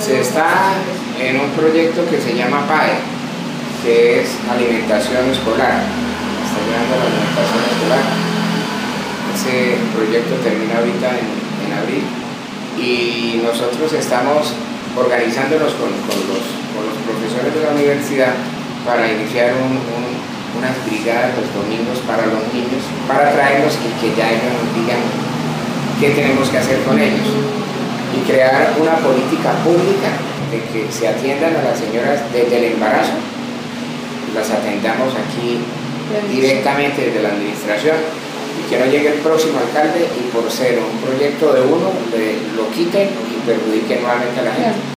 Se está en un proyecto que se llama PAE, que es alimentación escolar. Está llevando la alimentación escolar. Ese proyecto termina ahorita en, en abril y nosotros estamos organizándonos con, con, los, con, los, profesores de la universidad para iniciar un, un, unas brigadas los domingos para los niños, para traerlos y que ya ellos nos digan qué tenemos que hacer con ellos crear una política pública de que se atiendan a las señoras desde el embarazo, las atendamos aquí directamente desde la administración y que no llegue el próximo alcalde y por ser un proyecto de uno lo quiten y perjudiquen nuevamente a la gente.